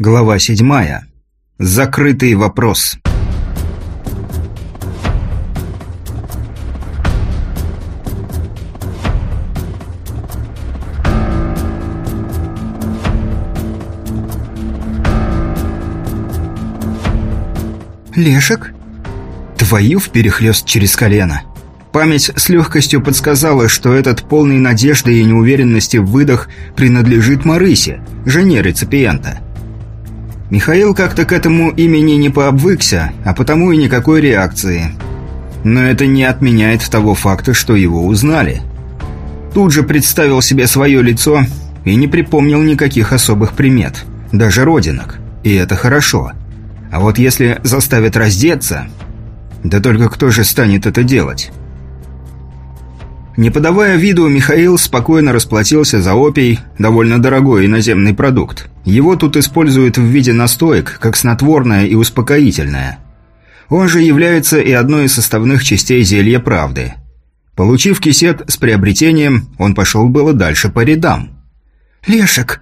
Глава седьмая. Закрытый вопрос. «Лешек?» Твою вперехлёст через колено. Память с легкостью подсказала, что этот полный надежды и неуверенности выдох принадлежит Марысе, жене реципиента. Михаил как-то к этому имени не пообвыкся, а потому и никакой реакции. Но это не отменяет того факта, что его узнали. Тут же представил себе свое лицо и не припомнил никаких особых примет, даже родинок. И это хорошо. А вот если заставят раздеться... Да только кто же станет это делать? Не подавая виду, Михаил спокойно расплатился за опий, довольно дорогой иноземный продукт. Его тут используют в виде настоек, как снотворное и успокоительное. Он же является и одной из составных частей зелья правды. Получив кисет с приобретением, он пошел было дальше по рядам. «Лешек!»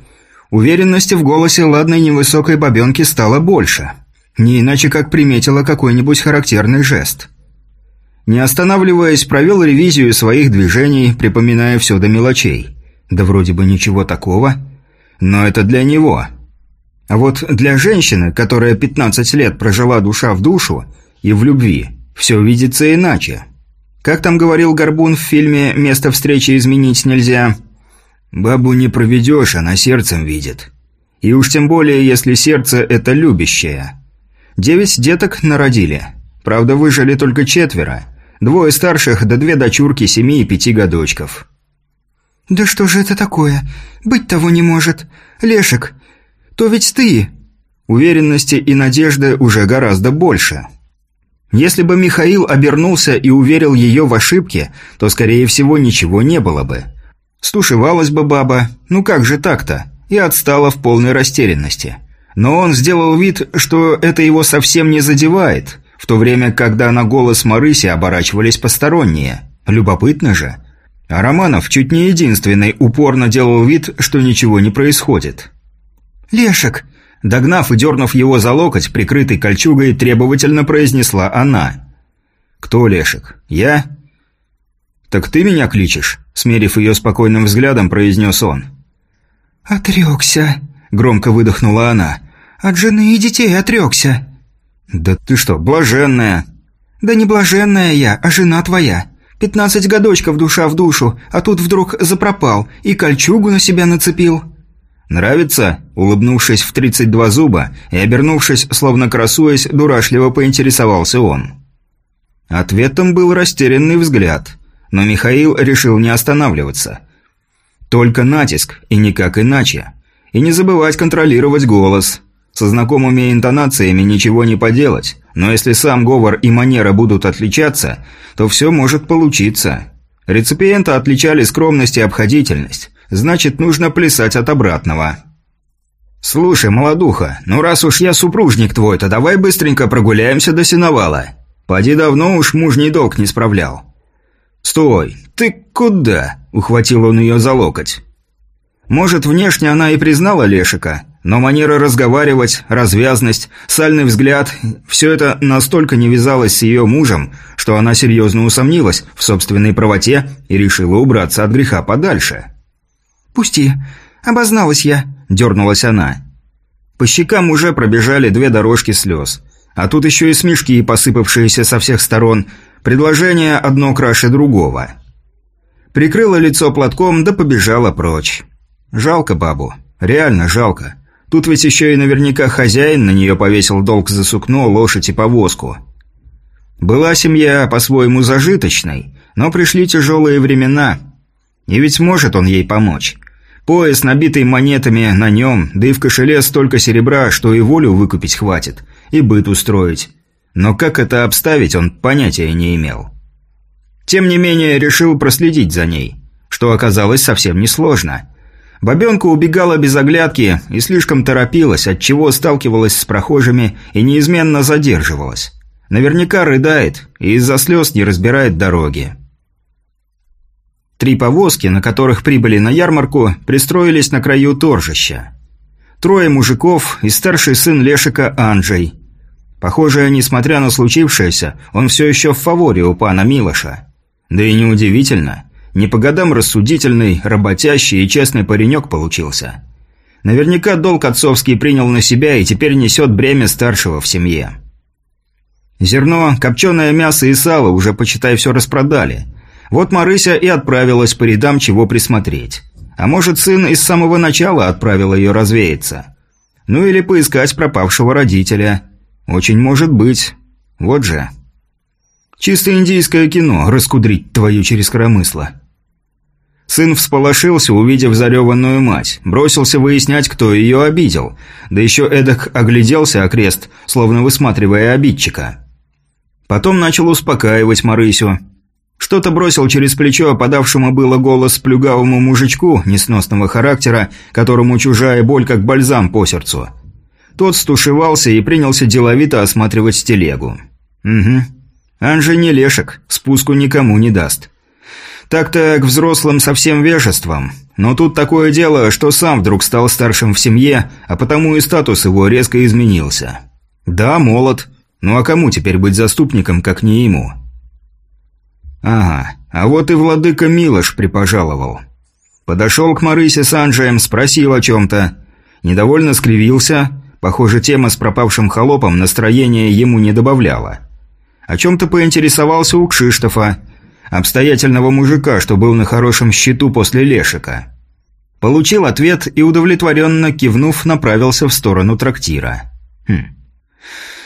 Уверенности в голосе ладной невысокой бабенки стало больше. Не иначе как приметила какой-нибудь характерный жест – не останавливаясь, провел ревизию своих движений, припоминая все до мелочей. Да вроде бы ничего такого. Но это для него. А вот для женщины, которая 15 лет прожила душа в душу и в любви, все видится иначе. Как там говорил Горбун в фильме «Место встречи изменить нельзя»? «Бабу не проведешь, она сердцем видит». И уж тем более, если сердце – это любящее. Девять деток народили. Правда, выжили только четверо – Двое старших, да две дочурки семи и пяти годочков. «Да что же это такое? Быть того не может. Лешек, то ведь ты...» Уверенности и надежды уже гораздо больше. Если бы Михаил обернулся и уверил ее в ошибке, то, скорее всего, ничего не было бы. Стушевалась бы баба, ну как же так-то, и отстала в полной растерянности. Но он сделал вид, что это его совсем не задевает – в то время, когда на голос Марыси оборачивались посторонние. Любопытно же. А Романов чуть не единственный упорно делал вид, что ничего не происходит. «Лешек!» Догнав и дернув его за локоть, прикрытой кольчугой, требовательно произнесла она. «Кто Лешек? Я?» «Так ты меня кличешь?» Смерив ее спокойным взглядом, произнес он. «Отрекся», — громко выдохнула она. «От жены и детей отрекся». «Да ты что, блаженная?» «Да не блаженная я, а жена твоя. Пятнадцать годочков душа в душу, а тут вдруг запропал и кольчугу на себя нацепил». «Нравится?» – улыбнувшись в тридцать два зуба и обернувшись, словно красуясь, дурашливо поинтересовался он. Ответом был растерянный взгляд, но Михаил решил не останавливаться. Только натиск, и никак иначе. И не забывать контролировать голос – со знакомыми интонациями ничего не поделать, но если сам говор и манера будут отличаться, то все может получиться. Реципиента отличали скромность и обходительность, значит, нужно плясать от обратного. «Слушай, молодуха, ну раз уж я супружник твой, то давай быстренько прогуляемся до сеновала. Поди давно уж мужний долг не справлял». «Стой! Ты куда?» – ухватил он ее за локоть. Может, внешне она и признала Лешика, но манера разговаривать, развязность, сальный взгляд – все это настолько не вязалось с ее мужем, что она серьезно усомнилась в собственной правоте и решила убраться от греха подальше. «Пусти, обозналась я», – дернулась она. По щекам уже пробежали две дорожки слез. А тут еще и смешки, посыпавшиеся со всех сторон. Предложение одно краше другого. Прикрыла лицо платком, да побежала прочь. Жалко бабу. Реально жалко. Тут ведь еще и наверняка хозяин на нее повесил долг за сукно, лошадь и повозку. Была семья по-своему зажиточной, но пришли тяжелые времена. И ведь может он ей помочь. Пояс, набитый монетами на нем, да и в кошеле столько серебра, что и волю выкупить хватит, и быт устроить. Но как это обставить, он понятия не имел. Тем не менее, решил проследить за ней, что оказалось совсем несложно – Бабенка убегала без оглядки и слишком торопилась, отчего сталкивалась с прохожими и неизменно задерживалась. Наверняка рыдает и из-за слез не разбирает дороги. Три повозки, на которых прибыли на ярмарку, пристроились на краю торжища. Трое мужиков и старший сын Лешика Анджей. Похоже, несмотря на случившееся, он все еще в фаворе у пана Милоша. Да и неудивительно. Не по годам рассудительный, работящий и честный паренек получился. Наверняка долг отцовский принял на себя и теперь несет бремя старшего в семье. Зерно, копченое мясо и сало уже, почитай, все распродали. Вот Марыся и отправилась по рядам чего присмотреть. А может, сын из самого начала отправил ее развеяться. Ну или поискать пропавшего родителя. Очень может быть. Вот же. Чисто индийское кино, раскудрить твою через коромысло. Сын всполошился, увидев зареванную мать, бросился выяснять, кто ее обидел, да еще эдак огляделся окрест, словно высматривая обидчика. Потом начал успокаивать Марысю. Что-то бросил через плечо подавшему было голос плюгавому мужичку несносного характера, которому чужая боль как бальзам по сердцу. Тот стушевался и принялся деловито осматривать телегу. «Угу. Анжи не лешек, спуску никому не даст». Так-то к взрослым совсем вежеством. Но тут такое дело, что сам вдруг стал старшим в семье, а потому и статус его резко изменился. Да, молод, ну а кому теперь быть заступником, как не ему? Ага, а вот и владыка Милош припожаловал. Подошел к Марысе с Анджием, спросил о чем-то. Недовольно скривился. Похоже, тема с пропавшим холопом настроение ему не добавляла. О чем-то поинтересовался у Кшиштофа, обстоятельного мужика, что был на хорошем счету после Лешика. Получил ответ и, удовлетворенно кивнув, направился в сторону трактира. Хм.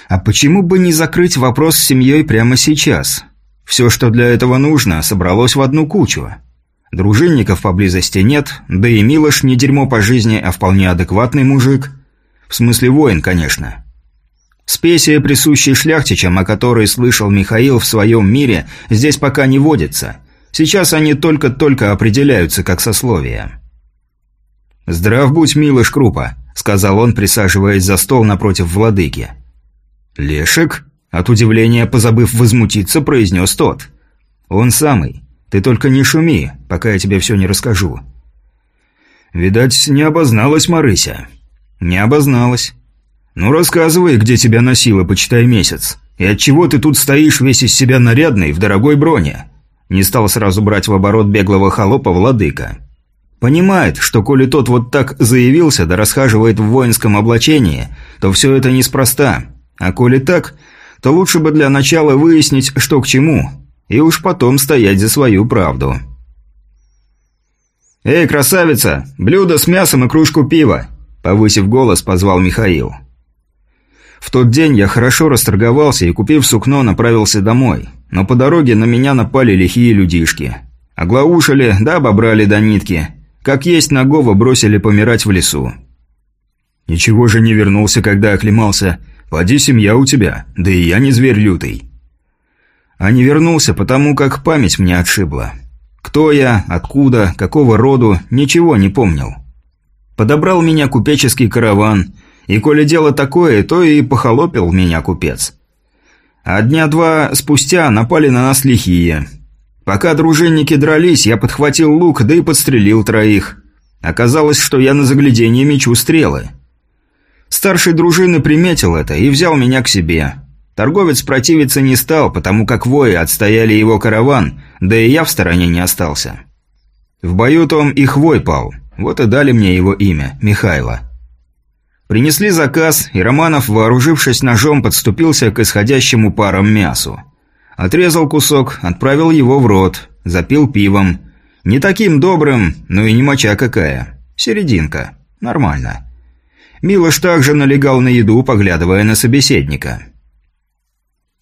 А почему бы не закрыть вопрос с семьей прямо сейчас? Все, что для этого нужно, собралось в одну кучу. Дружинников поблизости нет, да и Милош не дерьмо по жизни, а вполне адекватный мужик. В смысле воин, конечно. Спесия, присущей шляхтичам, о которой слышал Михаил в своем мире, здесь пока не водится. Сейчас они только-только определяются как сословие. «Здрав будь, Милош Крупа», — сказал он, присаживаясь за стол напротив владыки. «Лешек?» – от удивления позабыв возмутиться, произнес тот. «Он самый. Ты только не шуми, пока я тебе все не расскажу». «Видать, не обозналась Марыся». «Не обозналась». «Ну, рассказывай, где тебя носило, почитай месяц. И отчего ты тут стоишь весь из себя нарядный, в дорогой броне?» Не стал сразу брать в оборот беглого холопа владыка. Понимает, что коли тот вот так заявился да расхаживает в воинском облачении, то все это неспроста – а коли так, то лучше бы для начала выяснить, что к чему, и уж потом стоять за свою правду. «Эй, красавица! Блюдо с мясом и кружку пива!» Повысив голос, позвал Михаил. В тот день я хорошо расторговался и, купив сукно, направился домой. Но по дороге на меня напали лихие людишки. Оглаушили, да обобрали до нитки. Как есть нагого бросили помирать в лесу. Ничего же не вернулся, когда оклемался, Поди семья у тебя, да и я не зверь лютый. А не вернулся, потому как память мне отшибла. Кто я, откуда, какого роду, ничего не помнил. Подобрал меня купеческий караван, и коли дело такое, то и похолопил меня купец. А дня два спустя напали на нас лихие. Пока дружинники дрались, я подхватил лук, да и подстрелил троих. Оказалось, что я на загляденье мечу стрелы. Старший дружины приметил это и взял меня к себе. Торговец противиться не стал, потому как вои отстояли его караван, да и я в стороне не остался. В бою том их вой пал, вот и дали мне его имя, Михайло. Принесли заказ, и Романов, вооружившись ножом, подступился к исходящему парам мясу. Отрезал кусок, отправил его в рот, запил пивом. Не таким добрым, но и не моча какая. Серединка. Нормально. Милош также налегал на еду, поглядывая на собеседника.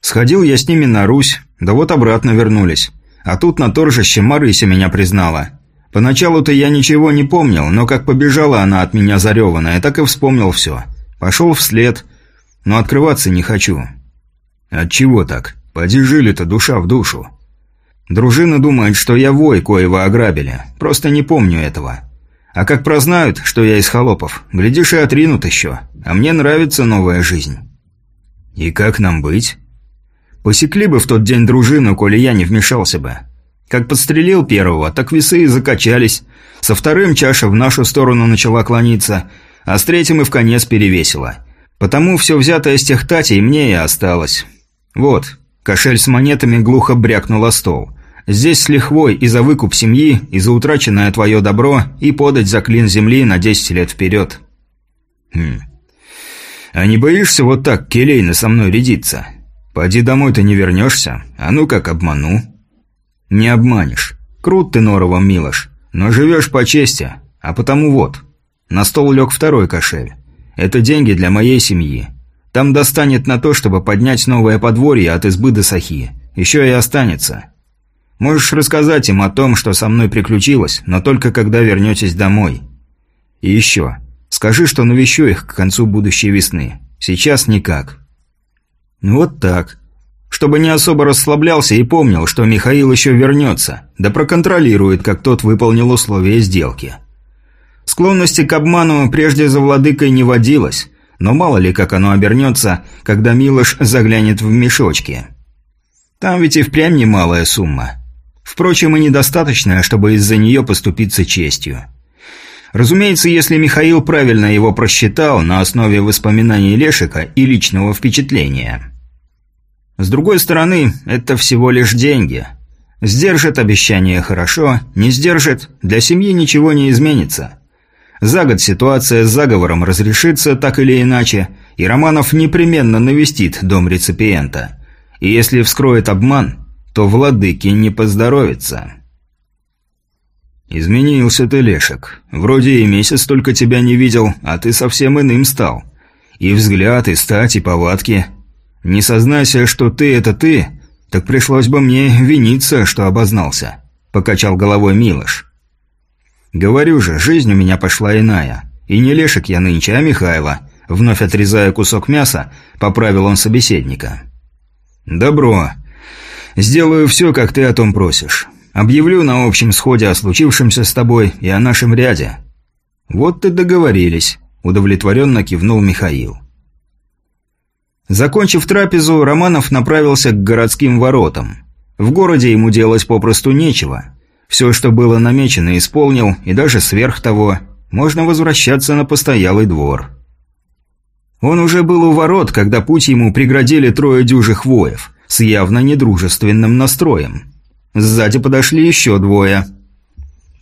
Сходил я с ними на Русь, да вот обратно вернулись. А тут на торжище Марыся меня признала. Поначалу-то я ничего не помнил, но как побежала она от меня зареванная, так и вспомнил все. Пошел вслед, но открываться не хочу. Отчего так? Поди жили-то душа в душу. Дружина думает, что я вой, коего ограбили. Просто не помню этого. А как прознают, что я из холопов, глядишь и отринут еще. А мне нравится новая жизнь. И как нам быть? Посекли бы в тот день дружину, коли я не вмешался бы. Как подстрелил первого, так весы и закачались. Со вторым чаша в нашу сторону начала клониться, а с третьим и в конец перевесило. Потому все взятое с тех татей мне и осталось. Вот, кошель с монетами глухо брякнул о стол. Здесь с лихвой и за выкуп семьи, и за утраченное твое добро, и подать за клин земли на 10 лет вперед. Хм. А не боишься вот так келейно со мной рядиться? Поди домой ты не вернешься, а ну как обману. Не обманешь. Крут ты норовом, Милош, но живешь по чести, а потому вот. На стол лег второй кошель. Это деньги для моей семьи. Там достанет на то, чтобы поднять новое подворье от избы до сахи. Еще и останется. Можешь рассказать им о том, что со мной приключилось, но только когда вернетесь домой. И еще. Скажи, что навещу их к концу будущей весны. Сейчас никак. Вот так. Чтобы не особо расслаблялся и помнил, что Михаил еще вернется, да проконтролирует, как тот выполнил условия сделки. Склонности к обману прежде за владыкой не водилось, но мало ли как оно обернется, когда Милош заглянет в мешочки. Там ведь и впрямь немалая сумма. Впрочем, и недостаточная, чтобы из-за нее поступиться честью. Разумеется, если Михаил правильно его просчитал на основе воспоминаний Лешика и личного впечатления. С другой стороны, это всего лишь деньги. Сдержит обещание хорошо, не сдержит, для семьи ничего не изменится. За год ситуация с заговором разрешится так или иначе, и Романов непременно навестит дом реципиента. И если вскроет обман, то владыке не поздоровится. «Изменился ты, Лешек. Вроде и месяц только тебя не видел, а ты совсем иным стал. И взгляд, и стать, и повадки. Не сознайся, что ты – это ты, так пришлось бы мне виниться, что обознался», – покачал головой Милош. «Говорю же, жизнь у меня пошла иная. И не Лешек я нынче, а Михайло», – вновь отрезая кусок мяса, поправил он собеседника. «Добро. Сделаю все, как ты о том просишь. Объявлю на общем сходе о случившемся с тобой и о нашем ряде». «Вот ты договорились», – удовлетворенно кивнул Михаил. Закончив трапезу, Романов направился к городским воротам. В городе ему делать попросту нечего. Все, что было намечено, исполнил, и даже сверх того, можно возвращаться на постоялый двор. Он уже был у ворот, когда путь ему преградили трое дюжих воев, с явно недружественным настроем. Сзади подошли еще двое.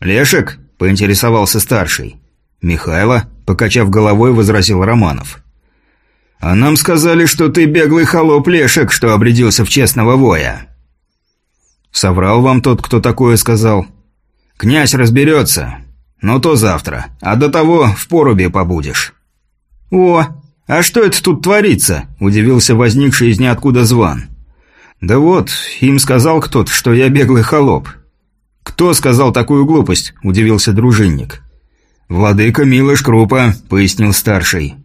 «Лешек?» – поинтересовался старший. «Михайло?» – покачав головой, возразил Романов. «А нам сказали, что ты беглый холоп Лешек, что обрядился в честного воя». «Соврал вам тот, кто такое сказал?» «Князь разберется. Но то завтра. А до того в порубе побудешь». «О, а что это тут творится?» – удивился возникший из ниоткуда зван. «Да вот, им сказал кто-то, что я беглый холоп». «Кто сказал такую глупость?» – удивился дружинник. «Владыка Милош Крупа», – пояснил старший.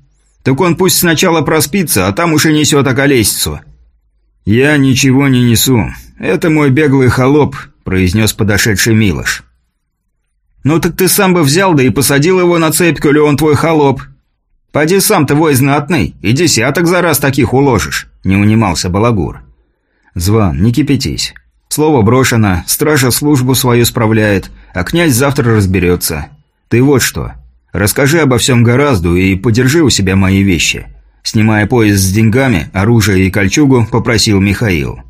«Так он пусть сначала проспится, а там уже несет околесицу». «Я ничего не несу. Это мой беглый холоп», – произнес подошедший Милош. «Ну так ты сам бы взял, да и посадил его на цепь, коли он твой холоп. Поди сам ты вой знатный, и десяток за раз таких уложишь», – не унимался Балагур. «Зван, не кипятись. Слово брошено, стража службу свою справляет, а князь завтра разберется. Ты вот что. Расскажи обо всем гораздо и подержи у себя мои вещи». Снимая пояс с деньгами, оружие и кольчугу, попросил Михаил.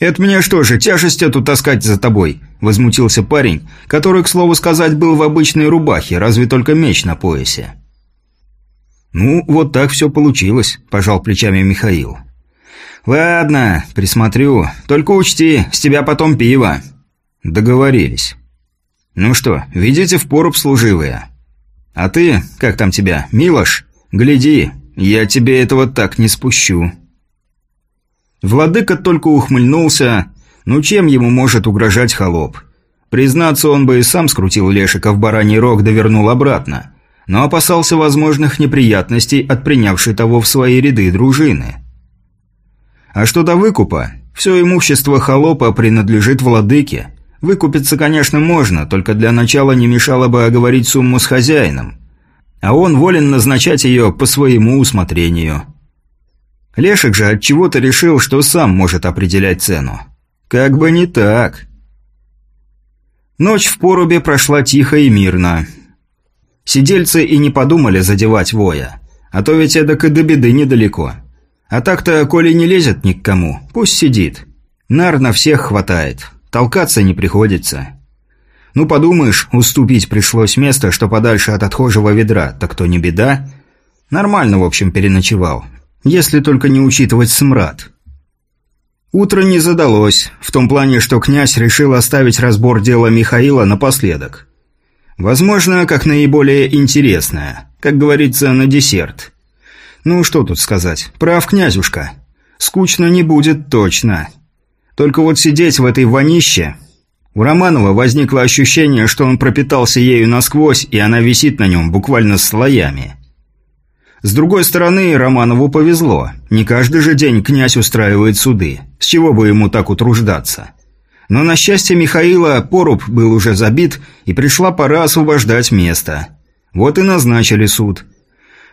«Это мне что же, тяжесть эту таскать за тобой?» – возмутился парень, который, к слову сказать, был в обычной рубахе, разве только меч на поясе. «Ну, вот так все получилось», – пожал плечами Михаил. «Ладно, присмотрю. Только учти, с тебя потом пиво». «Договорились». «Ну что, видите в поруб служивые?» «А ты, как там тебя, Милош? Гляди, я тебе этого так не спущу». Владыка только ухмыльнулся. Ну чем ему может угрожать холоп? Признаться, он бы и сам скрутил Лешика в бараний рог да вернул обратно. Но опасался возможных неприятностей от принявшей того в свои ряды дружины. А что до выкупа, все имущество холопа принадлежит владыке. Выкупиться, конечно, можно, только для начала не мешало бы оговорить сумму с хозяином. А он волен назначать ее по своему усмотрению. Лешек же от чего то решил, что сам может определять цену. Как бы не так. Ночь в порубе прошла тихо и мирно. Сидельцы и не подумали задевать воя. А то ведь эдак и до беды недалеко. А так-то, коли не лезет ни к кому, пусть сидит. Нар на всех хватает. Толкаться не приходится. Ну, подумаешь, уступить пришлось место, что подальше от отхожего ведра, так то не беда. Нормально, в общем, переночевал. Если только не учитывать смрад. Утро не задалось, в том плане, что князь решил оставить разбор дела Михаила напоследок. Возможно, как наиболее интересное. Как говорится, на десерт. Ну, что тут сказать. Прав князюшка. Скучно не будет точно. Только вот сидеть в этой вонище... У Романова возникло ощущение, что он пропитался ею насквозь, и она висит на нем буквально слоями. С другой стороны, Романову повезло. Не каждый же день князь устраивает суды. С чего бы ему так утруждаться? Но на счастье Михаила поруб был уже забит, и пришла пора освобождать место. Вот и назначили суд.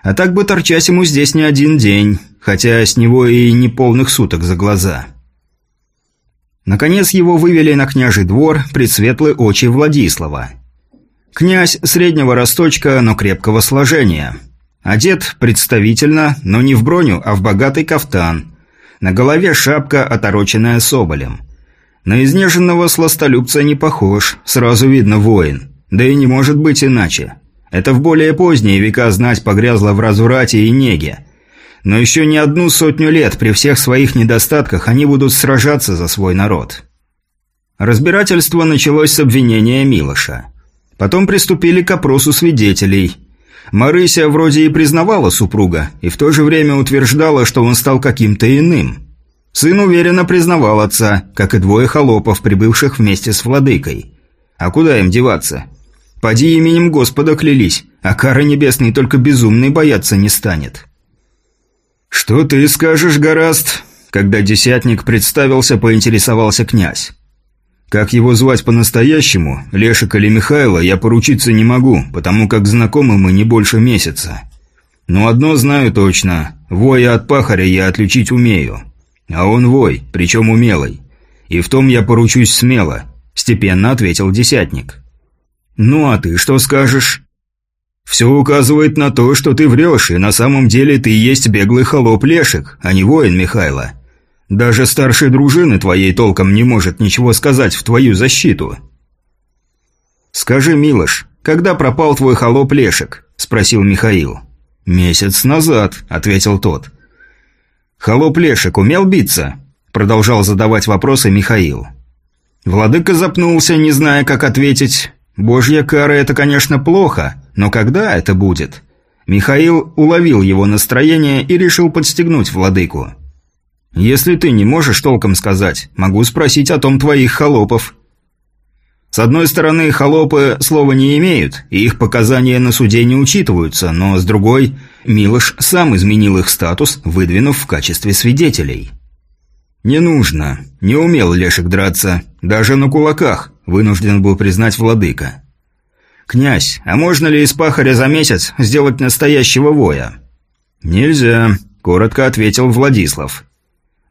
А так бы торчать ему здесь не один день, хотя с него и не полных суток за глаза. Наконец его вывели на княжий двор предсветлые очи Владислава. Князь среднего росточка, но крепкого сложения. Одет представительно, но не в броню, а в богатый кафтан. На голове шапка, отороченная соболем. На изнеженного сластолюбца не похож, сразу видно воин. Да и не может быть иначе. Это в более поздние века знать погрязла в разврате и неге. Но еще не одну сотню лет при всех своих недостатках они будут сражаться за свой народ. Разбирательство началось с обвинения Милоша. Потом приступили к опросу свидетелей. Марыся вроде и признавала супруга, и в то же время утверждала, что он стал каким-то иным – Сын уверенно признавал отца, как и двое холопов, прибывших вместе с владыкой. А куда им деваться? Поди именем Господа клялись, а кары небесной только безумный бояться не станет. «Что ты скажешь, Гораст?» Когда десятник представился, поинтересовался князь. Как его звать по-настоящему, Лешек или Михайло, я поручиться не могу, потому как знакомы мы не больше месяца. Но одно знаю точно, воя от пахаря я отличить умею. «А он вой, причем умелый. И в том я поручусь смело», – степенно ответил десятник. «Ну а ты что скажешь?» «Все указывает на то, что ты врешь, и на самом деле ты есть беглый холоп Лешек, а не воин Михайла. Даже старший дружины твоей толком не может ничего сказать в твою защиту». «Скажи, Милош, когда пропал твой холоп Лешек?» – спросил Михаил. «Месяц назад», – ответил тот. «Холоп Лешек умел биться?» Продолжал задавать вопросы Михаил. Владыка запнулся, не зная, как ответить. «Божья кара – это, конечно, плохо, но когда это будет?» Михаил уловил его настроение и решил подстегнуть владыку. «Если ты не можешь толком сказать, могу спросить о том твоих холопов. С одной стороны, холопы слова не имеют, и их показания на суде не учитываются, но с другой, Милош сам изменил их статус, выдвинув в качестве свидетелей. «Не нужно. Не умел Лешек драться. Даже на кулаках», – вынужден был признать владыка. «Князь, а можно ли из пахаря за месяц сделать настоящего воя?» «Нельзя», – коротко ответил Владислав.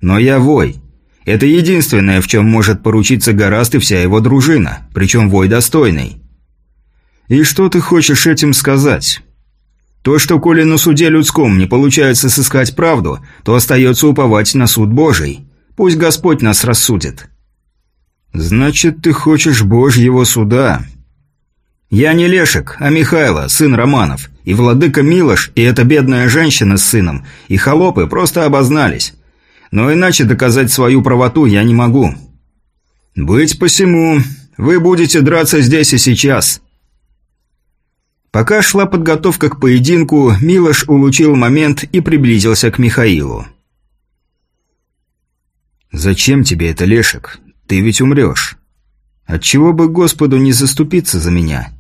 «Но я вой. Это единственное, в чем может поручиться Гораст и вся его дружина, причем вой достойный. И что ты хочешь этим сказать? То, что коли на суде людском не получается сыскать правду, то остается уповать на суд Божий. Пусть Господь нас рассудит. Значит, ты хочешь Божьего суда? Я не Лешек, а Михайло, сын Романов, и владыка Милош, и эта бедная женщина с сыном, и холопы просто обознались. Но иначе доказать свою правоту я не могу. Быть посему, вы будете драться здесь и сейчас. Пока шла подготовка к поединку, Милош улучил момент и приблизился к Михаилу. «Зачем тебе это, Лешек? Ты ведь умрешь. Отчего бы Господу не заступиться за меня?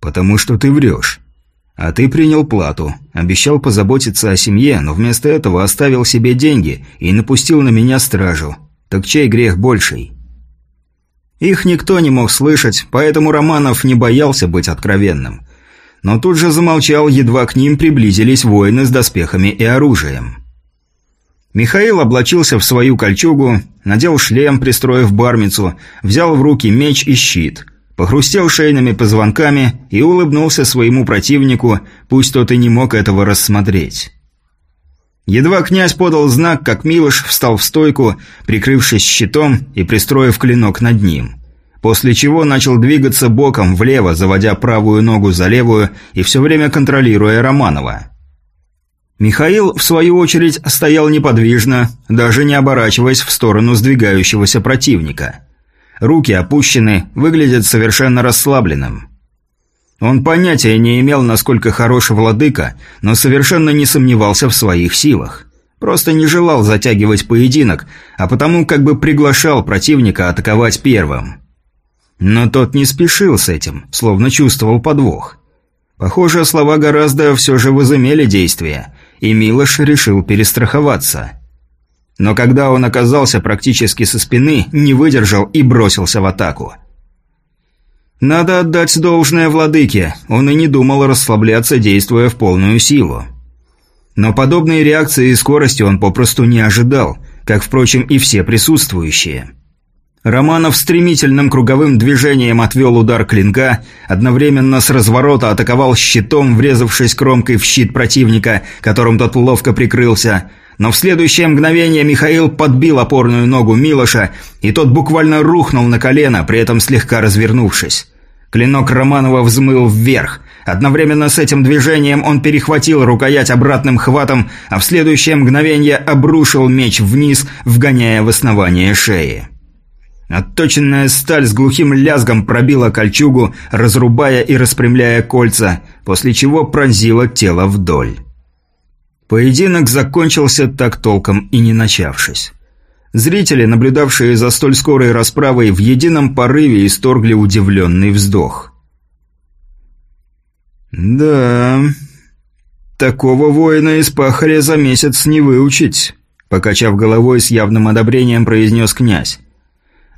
Потому что ты врешь. А ты принял плату, обещал позаботиться о семье, но вместо этого оставил себе деньги и напустил на меня стражу. Так чей грех больший? Их никто не мог слышать, поэтому Романов не боялся быть откровенным. Но тут же замолчал, едва к ним приблизились воины с доспехами и оружием. Михаил облачился в свою кольчугу, надел шлем, пристроив бармицу, взял в руки меч и щит – похрустел шейными позвонками и улыбнулся своему противнику, пусть тот и не мог этого рассмотреть. Едва князь подал знак, как Милош встал в стойку, прикрывшись щитом и пристроив клинок над ним. После чего начал двигаться боком влево, заводя правую ногу за левую и все время контролируя Романова. Михаил, в свою очередь, стоял неподвижно, даже не оборачиваясь в сторону сдвигающегося противника. Руки опущены, выглядит совершенно расслабленным. Он понятия не имел, насколько хорош владыка, но совершенно не сомневался в своих силах. Просто не желал затягивать поединок, а потому как бы приглашал противника атаковать первым. Но тот не спешил с этим, словно чувствовал подвох. Похоже, слова гораздо все же возымели действие, и Милош решил перестраховаться. Но когда он оказался практически со спины, не выдержал и бросился в атаку. Надо отдать должное владыке, он и не думал расслабляться, действуя в полную силу. Но подобные реакции и скорости он попросту не ожидал, как, впрочем, и все присутствующие. Романов стремительным круговым движением отвел удар клинка, одновременно с разворота атаковал щитом, врезавшись кромкой в щит противника, которым тот ловко прикрылся. Но в следующее мгновение Михаил подбил опорную ногу Милоша, и тот буквально рухнул на колено, при этом слегка развернувшись. Клинок Романова взмыл вверх. Одновременно с этим движением он перехватил рукоять обратным хватом, а в следующее мгновение обрушил меч вниз, вгоняя в основание шеи. Отточенная сталь с глухим лязгом пробила кольчугу, разрубая и распрямляя кольца, после чего пронзила тело вдоль. Поединок закончился так толком и не начавшись. Зрители, наблюдавшие за столь скорой расправой, в едином порыве исторгли удивленный вздох. «Да, такого воина из пахаря за месяц не выучить», покачав головой с явным одобрением, произнес князь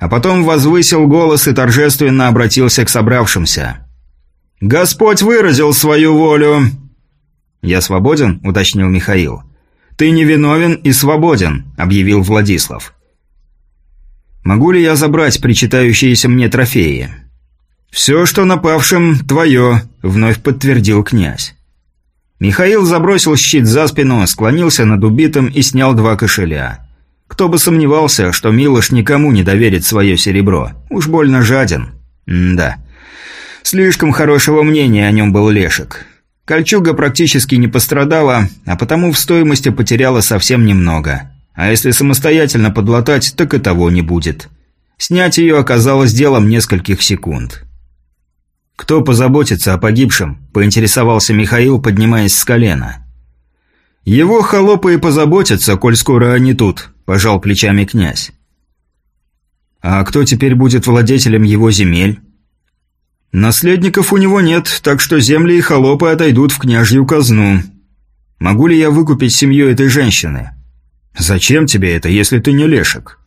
а потом возвысил голос и торжественно обратился к собравшимся. «Господь выразил свою волю!» «Я свободен?» – уточнил Михаил. «Ты невиновен и свободен», – объявил Владислав. «Могу ли я забрать причитающиеся мне трофеи?» «Все, что напавшим, твое», – вновь подтвердил князь. Михаил забросил щит за спину, склонился над убитым и снял два кошеля. Кто бы сомневался, что Милош никому не доверит свое серебро. Уж больно жаден. М да. Слишком хорошего мнения о нем был Лешек. Кольчуга практически не пострадала, а потому в стоимости потеряла совсем немного. А если самостоятельно подлатать, так и того не будет. Снять ее оказалось делом нескольких секунд. «Кто позаботится о погибшем?» – поинтересовался Михаил, поднимаясь с колена. «Его холопы и позаботятся, коль скоро они тут», – пожал плечами князь. «А кто теперь будет владетелем его земель?» «Наследников у него нет, так что земли и холопы отойдут в княжью казну. Могу ли я выкупить семью этой женщины?» «Зачем тебе это, если ты не лешек?»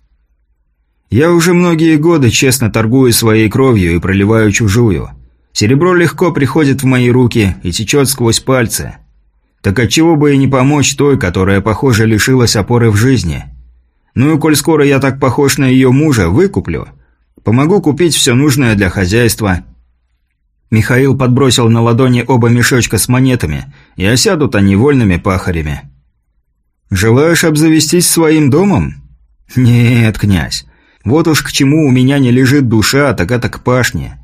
«Я уже многие годы честно торгую своей кровью и проливаю чужую. Серебро легко приходит в мои руки и течет сквозь пальцы. Так отчего бы и не помочь той, которая, похоже, лишилась опоры в жизни? Ну и коль скоро я так похож на ее мужа, выкуплю. Помогу купить все нужное для хозяйства. Михаил подбросил на ладони оба мешочка с монетами, и осядут они вольными пахарями. «Желаешь обзавестись своим домом?» «Нет, князь. Вот уж к чему у меня не лежит душа, так это к пашне.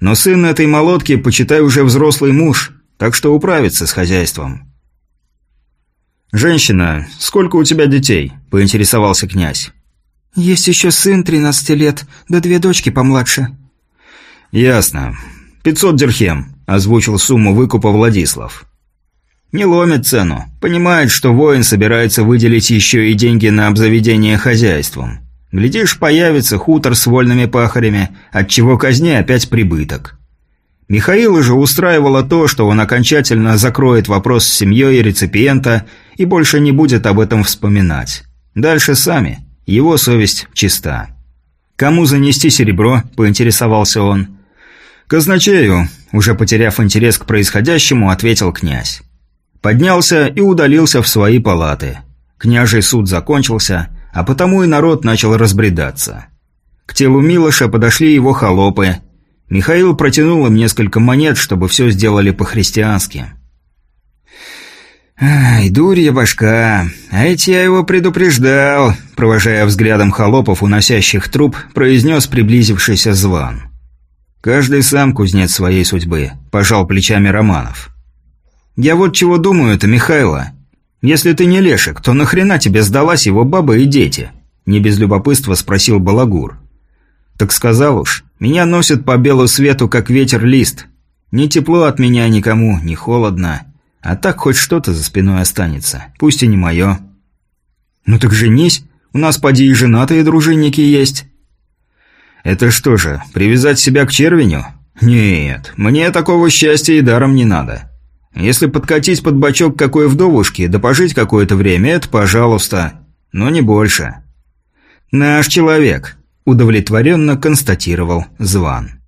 Но сын этой молотки, почитай, уже взрослый муж, так что управится с хозяйством». «Женщина, сколько у тебя детей?» – поинтересовался князь. «Есть еще сын 13 лет, да две дочки помладше». «Ясно. Пятьсот дирхем», – озвучил сумму выкупа Владислав. «Не ломит цену. Понимает, что воин собирается выделить еще и деньги на обзаведение хозяйством. Глядишь, появится хутор с вольными пахарями, отчего казне опять прибыток». Михаила же устраивало то, что он окончательно закроет вопрос с семьей реципиента и больше не будет об этом вспоминать. Дальше сами. Его совесть чиста. «Кому занести серебро?» – поинтересовался он. «Казначею», – уже потеряв интерес к происходящему, ответил князь. Поднялся и удалился в свои палаты. Княжий суд закончился, а потому и народ начал разбредаться. К телу Милоша подошли его холопы – Михаил протянул им несколько монет, чтобы все сделали по-христиански. «Ай, дурья башка! А ведь я его предупреждал!» Провожая взглядом холопов, уносящих труп, произнес приблизившийся Зван. «Каждый сам кузнец своей судьбы», – пожал плечами Романов. «Я вот чего думаю-то, Михайло. Если ты не лешек, то нахрена тебе сдалась его баба и дети?» – не без любопытства спросил Балагур. «Так сказал уж, меня носят по белу свету, как ветер лист. Ни тепло от меня никому, ни холодно. А так хоть что-то за спиной останется, пусть и не мое». «Ну так женись, у нас поди и женатые дружинники есть». «Это что же, привязать себя к червеню? Нет, мне такого счастья и даром не надо. Если подкатить под бочок какой вдовушки, да пожить какое-то время, это пожалуйста, но не больше». «Наш человек», – удовлетворенно констатировал Зван.